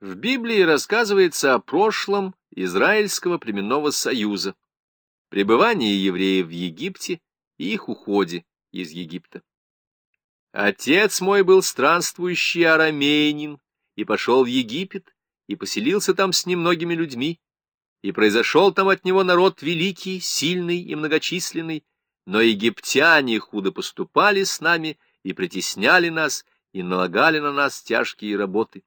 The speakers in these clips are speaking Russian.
В Библии рассказывается о прошлом Израильского племенного союза, пребывании евреев в Египте и их уходе из Египта. Отец мой был странствующий арамеянин и пошел в Египет и поселился там с немногими людьми, и произошел там от него народ великий, сильный и многочисленный, но египтяне худо поступали с нами и притесняли нас, и налагали на нас тяжкие работы.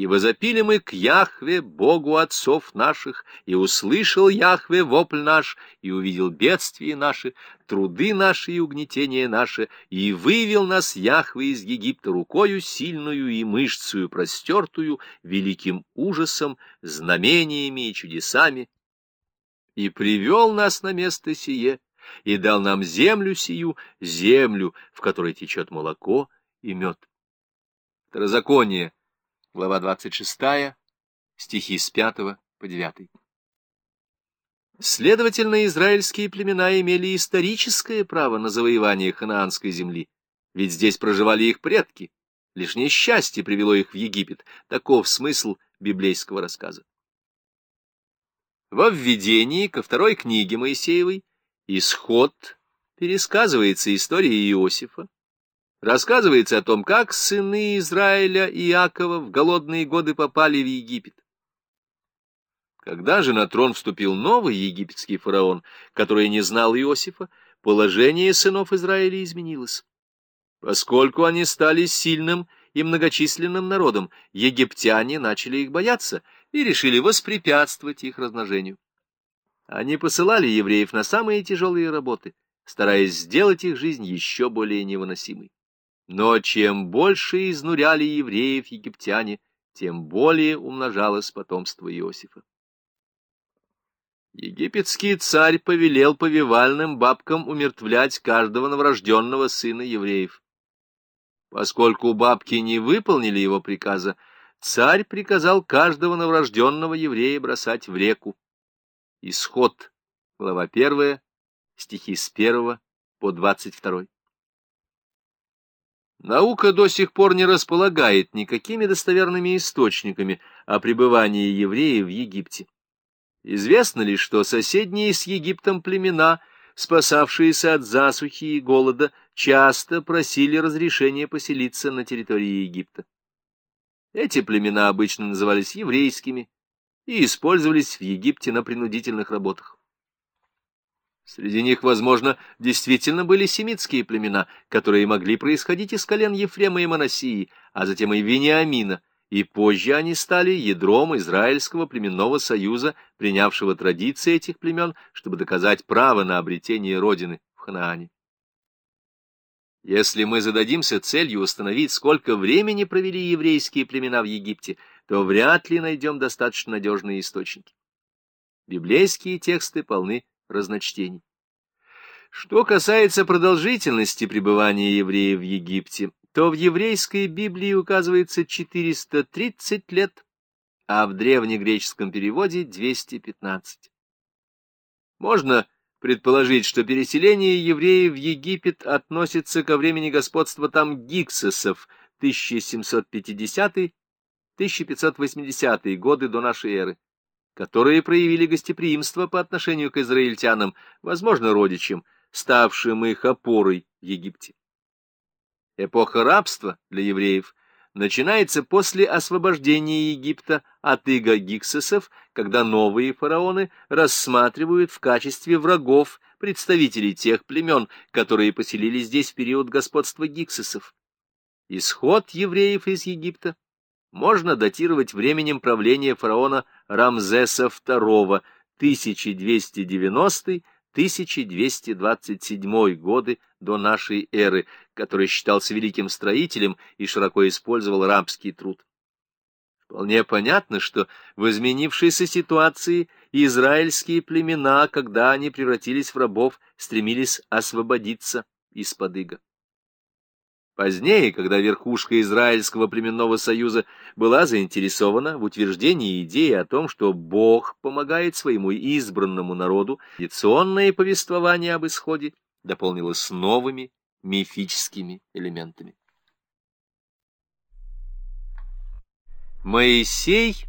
И возопили мы к Яхве, Богу отцов наших, и услышал Яхве вопль наш, и увидел бедствия наши, труды наши и угнетения наши, и вывел нас Яхве из Египта рукою сильную и мышцую простертую, великим ужасом, знамениями и чудесами, и привел нас на место сие, и дал нам землю сию, землю, в которой течет молоко и мед. Второзаконие, глава 26, стихи с 5 по 9. Следовательно, израильские племена имели историческое право на завоевание ханаанской земли, ведь здесь проживали их предки. Лишь несчастье привело их в Египет. Таков смысл библейского рассказа. Во введении ко второй книге Моисеевой «Исход» пересказывается история Иосифа, рассказывается о том, как сыны Израиля и Иакова в голодные годы попали в Египет. Когда же на трон вступил новый египетский фараон, который не знал Иосифа, положение сынов Израиля изменилось. Поскольку они стали сильным и многочисленным народом, египтяне начали их бояться и решили воспрепятствовать их размножению. Они посылали евреев на самые тяжелые работы, стараясь сделать их жизнь еще более невыносимой. Но чем больше изнуряли евреев египтяне, тем более умножалось потомство Иосифа. Египетский царь повелел повивальным бабкам умертвлять каждого новорожденного сына евреев. Поскольку бабки не выполнили его приказа, царь приказал каждого новорожденного еврея бросать в реку. Исход, глава 1, стихи с 1 по 22. Наука до сих пор не располагает никакими достоверными источниками о пребывании евреев в Египте. Известно ли, что соседние с Египтом племена, спасавшиеся от засухи и голода, часто просили разрешения поселиться на территории Египта. Эти племена обычно назывались еврейскими и использовались в Египте на принудительных работах. Среди них, возможно, действительно были семитские племена, которые могли происходить из колен Ефрема и Моносии, а затем и Вениамина, и позже они стали ядром Израильского племенного союза, принявшего традиции этих племен, чтобы доказать право на обретение родины в Ханаане. Если мы зададимся целью установить, сколько времени провели еврейские племена в Египте, то вряд ли найдем достаточно надежные источники. Библейские тексты полны разночтений. Что касается продолжительности пребывания евреев в Египте, то в еврейской Библии указывается 430 лет, а в древнегреческом переводе 215. Можно предположить, что переселение евреев в Египет относится ко времени господства там гиксосов 1750-1580 годы до нашей эры которые проявили гостеприимство по отношению к израильтянам, возможно, родичам, ставшим их опорой в Египте. Эпоха рабства для евреев начинается после освобождения Египта от иго гиксосов, когда новые фараоны рассматривают в качестве врагов представителей тех племен, которые поселились здесь в период господства гиксосов. Исход евреев из Египта можно датировать временем правления фараона Рамзеса II 1290-1227 годы до нашей эры, который считался великим строителем и широко использовал рабский труд. Вполне понятно, что в изменившейся ситуации израильские племена, когда они превратились в рабов, стремились освободиться из-под ига. Позднее, когда верхушка Израильского племенного союза была заинтересована в утверждении идеи о том, что Бог помогает своему избранному народу, традиционное повествование об исходе дополнилось новыми мифическими элементами. Моисей